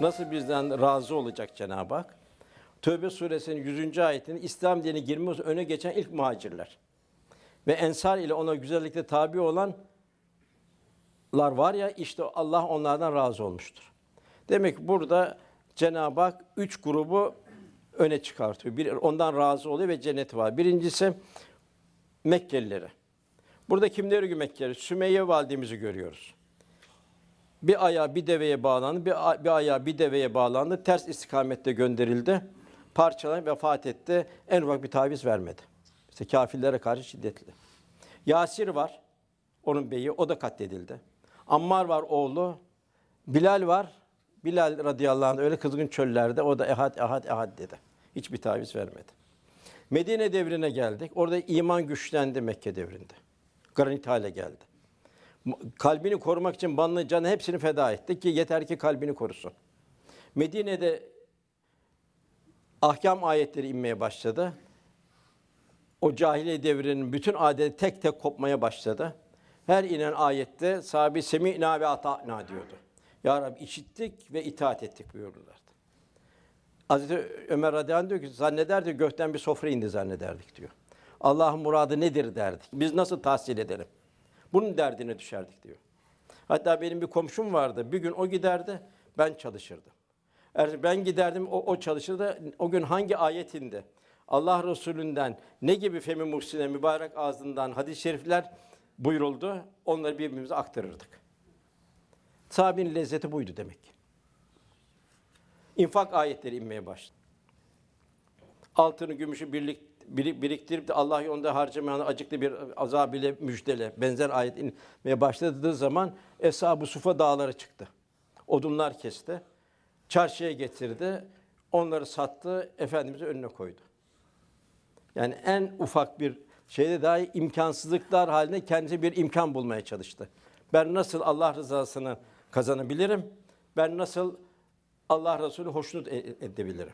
Nasıl bizden razı olacak Cenab-ı Hak? Tövbe suresinin 100. ayetinde İslam dini girmesi öne geçen ilk muhacirler. Ve ensar ile ona güzellikle tabi olanlar var ya işte Allah onlardan razı olmuştur. Demek ki burada Cenab-ı Hak üç grubu öne çıkartıyor. Bir, ondan razı oluyor ve cenneti var. Birincisi Mekkelileri. Burada kimleri görüyor Mekkeli? Sümeyye validemizi görüyoruz. Bir ayağı bir deveye bağlandı, bir, bir ayağı bir deveye bağlandı. Ters istikamette gönderildi. Parçalanıp vefat etti. En ufak bir taviz vermedi. İşte kafirlere karşı şiddetli. Yasir var. Onun beyi, o da katledildi. Ammar var oğlu. Bilal var. Bilal radıyallahu anh öyle kızgın çöllerde o da ehad ehad ehad dedi. Hiçbir taviz vermedi. Medine devrine geldik. Orada iman güçlendi Mekke devrinde. Granit hale geldi. Kalbini korumak için banlı canı hepsini feda etti ki yeter ki kalbini korusun. Medine'de ahkam ayetleri inmeye başladı. O cahiliye devrinin bütün adeti tek tek kopmaya başladı. Her inen ayette sahabi semi'na ve ata'na diyordu. Ya Rabbi işittik ve itaat ettik buyururlardı. Hazreti Ömer radıyallahu diyor ki zannederdi gökten bir sofra indi zannederdik diyor. Allah'ın muradı nedir derdik. Biz nasıl tahsil edelim? Bunun derdine düşerdik diyor. Hatta benim bir komşum vardı. Bir gün o giderdi, ben çalışırdım. Eğer ben giderdim, o, o çalışırdı. O gün hangi ayet indi? Allah Resulü'nden ne gibi femi muhsine mübarek ağzından hadis-i şerifler buyuruldu. Onları birbirimize aktarırdık. Sahabenin lezzeti buydu demek. ki. İnfak ayetleri inmeye başladı. Altını, gümüşü birlik, biriktirip de Allah yolunda harcamayan acıklı bir azab ile müjdele benzer ayet inmeye başladığı zaman Eshab-ı Sufa dağlara çıktı. Odunlar kesti. Çarşıya getirdi. Onları sattı. Efendimiz'e önüne koydu. Yani en ufak bir şeyde dahi imkansızlıklar halinde kendisi bir imkan bulmaya çalıştı. Ben nasıl Allah rızasını kazanabilirim? Ben nasıl Allah Resulü hoşnut e- edebilirim?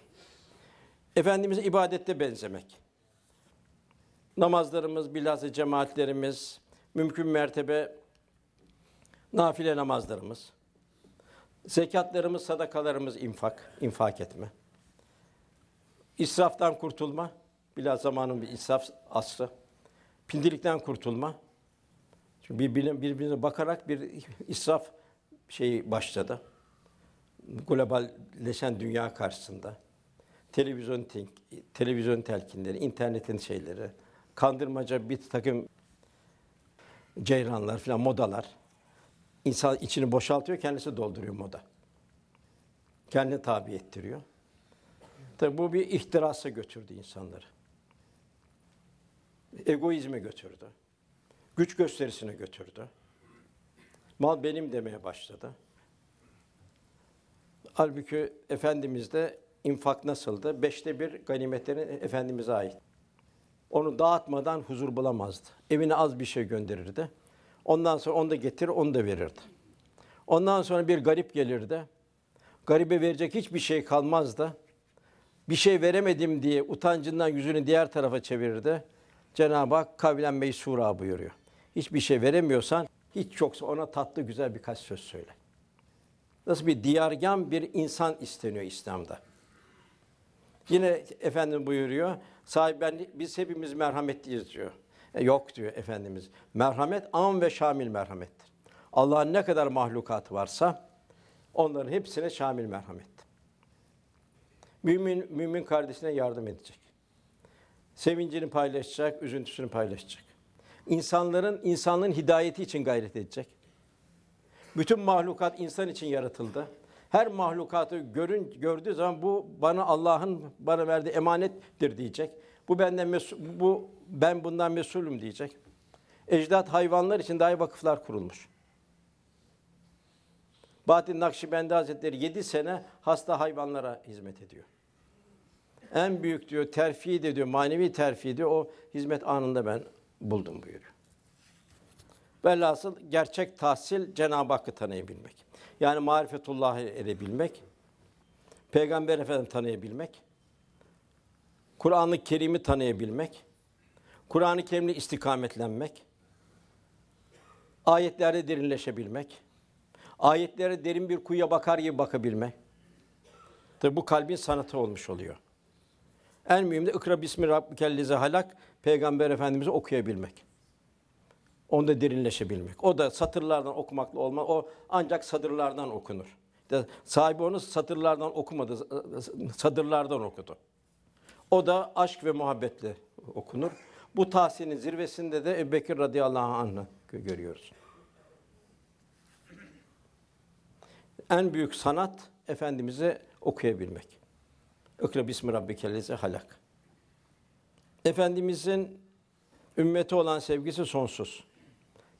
Efendimiz'e ibadette benzemek. Namazlarımız, bilhassa cemaatlerimiz, mümkün mertebe nafile namazlarımız, zekatlarımız, sadakalarımız infak, infak etme. İsraftan kurtulma, bilhassa zamanın bir israf asrı. Pindilikten kurtulma. Çünkü birbirine, birbirine bakarak bir israf şeyi başladı. Globalleşen dünya karşısında. Televizyon televizyon telkinleri, internetin şeyleri, kandırmaca bir takım ceyranlar falan modalar. İnsan içini boşaltıyor, kendisi dolduruyor moda. Kendini tabi ettiriyor. Tabi bu bir ihtirasa götürdü insanları. Egoizme götürdü. Güç gösterisine götürdü. Mal benim demeye başladı. Halbuki Efendimiz'de infak nasıldı? Beşte bir ganimetlerin Efendimiz'e ait. Onu dağıtmadan huzur bulamazdı. Evine az bir şey gönderirdi. Ondan sonra onu da getirir, onu da verirdi. Ondan sonra bir garip gelirdi. Garibe verecek hiçbir şey kalmazdı. Bir şey veremedim diye utancından yüzünü diğer tarafa çevirirdi. Cenab-ı Hak kavlen meysura buyuruyor. Hiçbir şey veremiyorsan hiç yoksa ona tatlı güzel birkaç söz söyle. Nasıl bir diyargan bir insan isteniyor İslam'da. Yine efendim buyuruyor. Sahip ben biz hepimiz merhametliyiz diyor. E, yok diyor efendimiz. Merhamet am ve şamil merhamettir. Allah'ın ne kadar mahlukatı varsa onların hepsine şamil merhamettir. Mümin mümin kardeşine yardım edecek. Sevincini paylaşacak, üzüntüsünü paylaşacak. İnsanların insanlığın hidayeti için gayret edecek. Bütün mahlukat insan için yaratıldı. Her mahlukatı görün gördüğü zaman bu bana Allah'ın bana verdiği emanettir diyecek. Bu benden bu ben bundan mesulüm diyecek. Ecdat hayvanlar için dahi vakıflar kurulmuş. Bahattin Nakşibendi Hazretleri 7 sene hasta hayvanlara hizmet ediyor. En büyük diyor terfi de diyor manevi terfi diyor o hizmet anında ben buldum buyuruyor. Velhasıl gerçek tahsil Cenab-ı Hakk'ı tanıyabilmek. Yani marifetullah'ı edebilmek, Peygamber Efendimizi tanıyabilmek, Kur'an-ı Kerim'i tanıyabilmek, Kur'an-ı Kerim'le istikametlenmek, ayetlerde derinleşebilmek, ayetlere derin bir kuyuya bakar gibi bakabilmek. Tabi bu kalbin sanatı olmuş oluyor. En mühim de ikra bismi rabbikellezi halak peygamber efendimizi okuyabilmek. Onda derinleşebilmek. O da satırlardan okumakla olmaz. O ancak satırlardan okunur. İşte sahibi onu satırlardan okumadı, sadırlardan okudu. O da aşk ve muhabbetle okunur. Bu tahsinin zirvesinde de Ebu Bekir radıyallahu anh'ı görüyoruz. En büyük sanat Efendimiz'e okuyabilmek. İkra bismi rabbikellezi halak. Efendimizin ümmeti olan sevgisi sonsuz.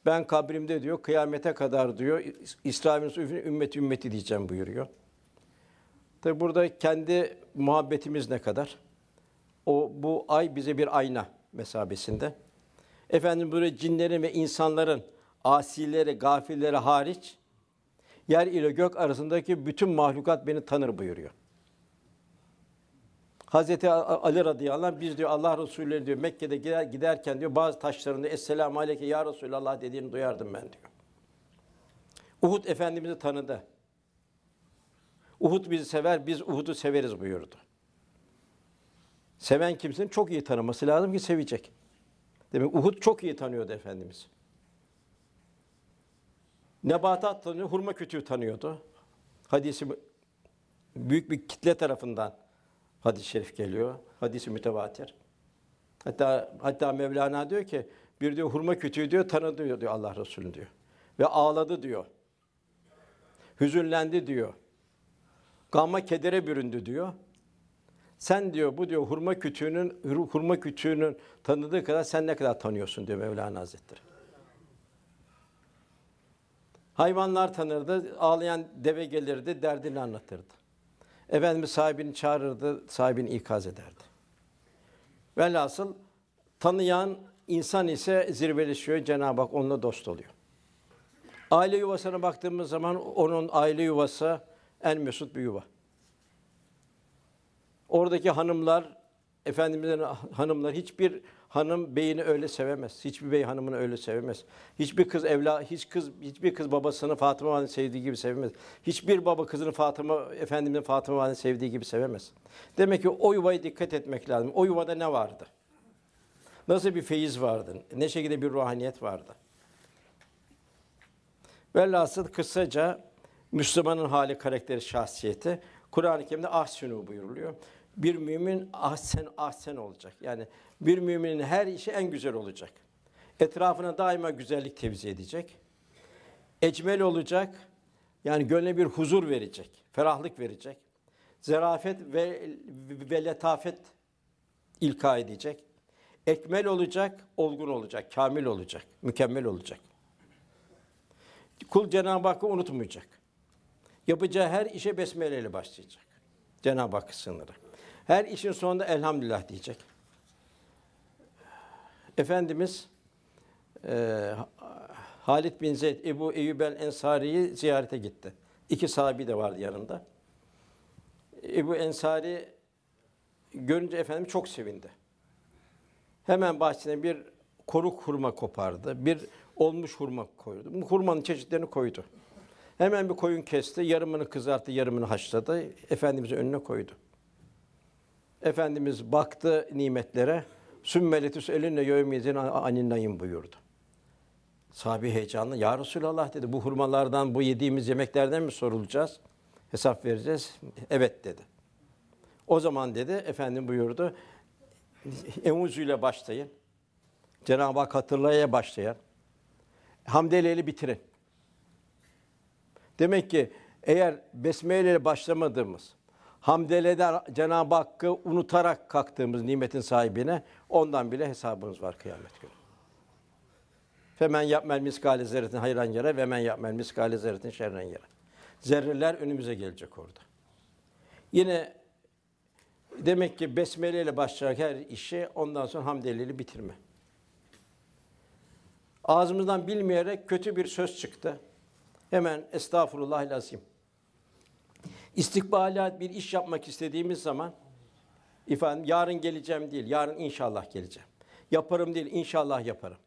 Ben kabrimde diyor, kıyamete kadar diyor, İsrail'in ümmeti ümmeti diyeceğim buyuruyor. Tabi burada kendi muhabbetimiz ne kadar? O bu ay bize bir ayna mesabesinde. Efendim böyle cinlerin ve insanların asileri, gafilleri hariç yer ile gök arasındaki bütün mahlukat beni tanır buyuruyor. Hazreti Ali radıyallahu anh biz diyor Allah Resulü diyor Mekke'de gider, giderken diyor bazı taşlarında Esselamu Aleyke Ya Resulallah dediğini duyardım ben diyor. Uhud Efendimiz'i tanıdı. Uhud bizi sever, biz Uhud'u severiz buyurdu. Seven kimsenin çok iyi tanıması lazım ki sevecek. Demek Uhud çok iyi tanıyordu Efendimiz. Nebatat tanıyor, hurma kütüğü tanıyordu. Hadisi büyük bir kitle tarafından hadis-i şerif geliyor. Hadisi mütevatir. Hatta hatta Mevlana diyor ki bir diyor hurma kütüğü diyor tanıdı diyor, Allah Resulü diyor. Ve ağladı diyor. Hüzünlendi diyor. Gamma kedere büründü diyor. Sen diyor bu diyor hurma kütüğünün hurma kütüğünün tanıdığı kadar sen ne kadar tanıyorsun diyor Mevlana Hazretleri. Hayvanlar tanırdı, ağlayan deve gelirdi, derdini anlatırdı. Efendimiz sahibini çağırırdı, sahibini ikaz ederdi. Velhasıl tanıyan insan ise zirveleşiyor, Cenab-ı Hak onunla dost oluyor. Aile yuvasına baktığımız zaman onun aile yuvası en mesut bir yuva. Oradaki hanımlar, Efendimiz'in hanımlar hiçbir hanım beyini öyle sevemez. Hiçbir bey hanımını öyle sevemez. Hiçbir kız evla hiç kız hiçbir kız babasını Fatıma Valideni sevdiği gibi sevemez. Hiçbir baba kızını Fatıma Efendimiz'in Fatıma Valideni sevdiği gibi sevemez. Demek ki o yuvaya dikkat etmek lazım. O yuvada ne vardı? Nasıl bir feyiz vardı? Ne şekilde bir ruhaniyet vardı? Velhasıl kısaca Müslümanın hali, karakteri, şahsiyeti Kur'an-ı Kerim'de ahsinu buyuruluyor. Bir mümin ahsen ahsen olacak. Yani bir müminin her işi en güzel olacak. Etrafına daima güzellik tevzi edecek. Ecmel olacak. Yani gönlüne bir huzur verecek, ferahlık verecek. Zerafet ve, ve letafet ilka edecek. Ekmel olacak, olgun olacak, kamil olacak, mükemmel olacak. Kul Cenab-ı Hakk'ı unutmayacak. Yapacağı her işe besmele ile başlayacak. Cenab-ı Hak sınırı. Her işin sonunda elhamdülillah diyecek. Efendimiz e, Halid bin Zeyd, Ebu Eyyub el Ensari'yi ziyarete gitti. İki sahabi de vardı yanında. Ebu Ensari görünce Efendimiz çok sevindi. Hemen bahçesine bir koruk hurma kopardı. Bir olmuş hurma koydu. Bu hurmanın çeşitlerini koydu. Hemen bir koyun kesti, yarımını kızarttı, yarımını haşladı. Efendimiz'in önüne koydu. Efendimiz baktı nimetlere. Sümmeletüs elinle yevmiyedin aninayım buyurdu. Sahabi heyecanlı. Ya Resulallah dedi. Bu hurmalardan, bu yediğimiz yemeklerden mi sorulacağız? Hesap vereceğiz. Evet dedi. O zaman dedi, efendim buyurdu. Emuzu ile başlayın. Cenab-ı Hak hatırlayaya başlayan. Hamdeleyle bitirin. Demek ki eğer besmele başlamadığımız, hamdelede Cenab-ı Hakk'ı unutarak kalktığımız nimetin sahibine ondan bile hesabımız var kıyamet günü. Femen yapmel miskale zerretin hayran yere ve men yapmel miskale zerretin şerren yere. Zerreler önümüze gelecek orada. Yine demek ki besmele ile başlayacak her işi ondan sonra hamdeleyle bitirme. Ağzımızdan bilmeyerek kötü bir söz çıktı. Hemen estağfurullah lazim. İstikbalat bir iş yapmak istediğimiz zaman ifade yarın geleceğim değil, yarın inşallah geleceğim. Yaparım değil, inşallah yaparım.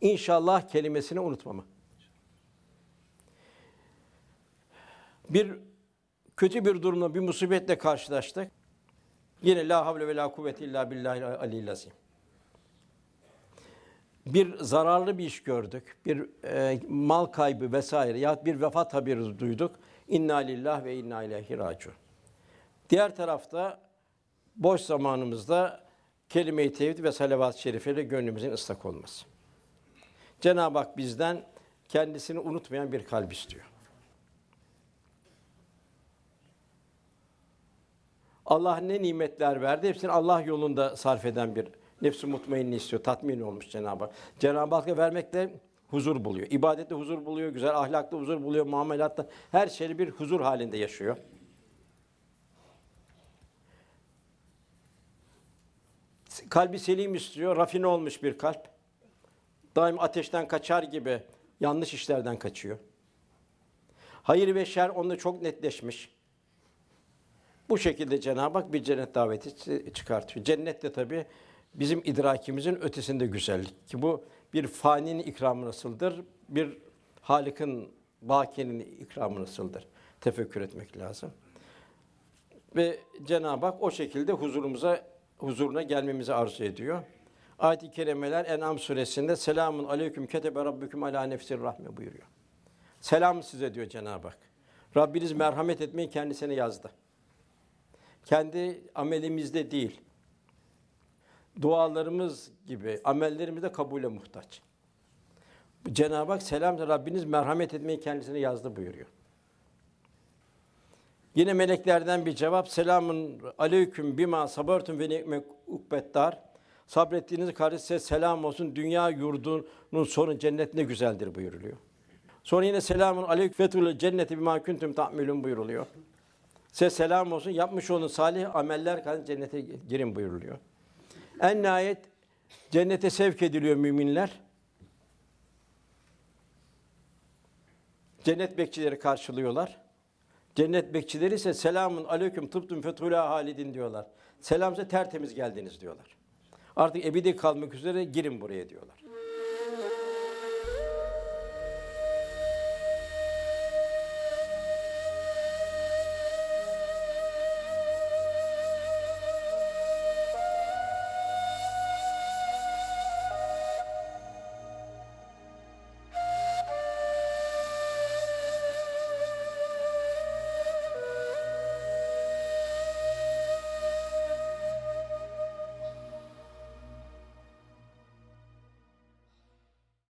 İnşallah kelimesini unutmama. Bir kötü bir durumla, bir musibetle karşılaştık. Yine la havle ve la kuvvete illa billahi aliyyil azim. Bir zararlı bir iş gördük, bir e, mal kaybı vesaire ya bir vefat haberi duyduk. İnna lillah ve inna ileyhi raciun. Diğer tarafta boş zamanımızda kelime-i tevhid ve salavat-ı şerifeler gönlümüzün ıslak olması. Cenab-ı Hak bizden kendisini unutmayan bir kalp istiyor. Allah ne nimetler verdi, hepsini Allah yolunda sarf eden bir nefsi mutmainni istiyor, tatmin olmuş Cenab-ı Hak. Cenab-ı Hak'a vermekle huzur buluyor. İbadette huzur buluyor, güzel ahlakta huzur buluyor, muamelatta her şeyi bir huzur halinde yaşıyor. Kalbi selim istiyor, rafine olmuş bir kalp. Daim ateşten kaçar gibi yanlış işlerden kaçıyor. Hayır ve şer onda çok netleşmiş. Bu şekilde Cenab-ı Hak bir cennet daveti çı- çıkartıyor. Cennet de tabii bizim idrakimizin ötesinde güzellik. Ki bu bir faninin ikramı nasıldır? Bir Halık'ın, Baki'nin ikramı nasıldır? Tefekkür etmek lazım. Ve Cenab-ı Hak o şekilde huzurumuza huzuruna gelmemizi arzu ediyor. Ayet-i kerimeler En'am suresinde selamun aleyküm ketebe rabbüküm ala nefsir rahme buyuruyor. Selam size diyor Cenab-ı Hak. Rabbiniz merhamet etmeyi kendisine yazdı. Kendi amelimizde değil. Dualarımız gibi amellerimiz de kabule muhtaç. Cenab-ı Hak selam Rabbiniz merhamet etmeyi kendisine yazdı buyuruyor. Yine meleklerden bir cevap. Selamun aleyküm bima sabertum ve ni'me ukbettar. Sabrettiğiniz karşı selam olsun. Dünya yurdunun sonu cennet ne güzeldir buyuruluyor. Sonra yine selamun aleyküm fethul cenneti bima kuntum ta'melun buyuruluyor. Size selam olsun. Yapmış olduğunuz salih ameller kadar cennete girin buyuruluyor. En nihayet cennete sevk ediliyor müminler. Cennet bekçileri karşılıyorlar. Cennet bekçileri ise selamun aleyküm tıptüm fethulâ halidin diyorlar. Selam size tertemiz geldiniz diyorlar. Artık ebedi kalmak üzere girin buraya diyorlar.